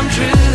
come true.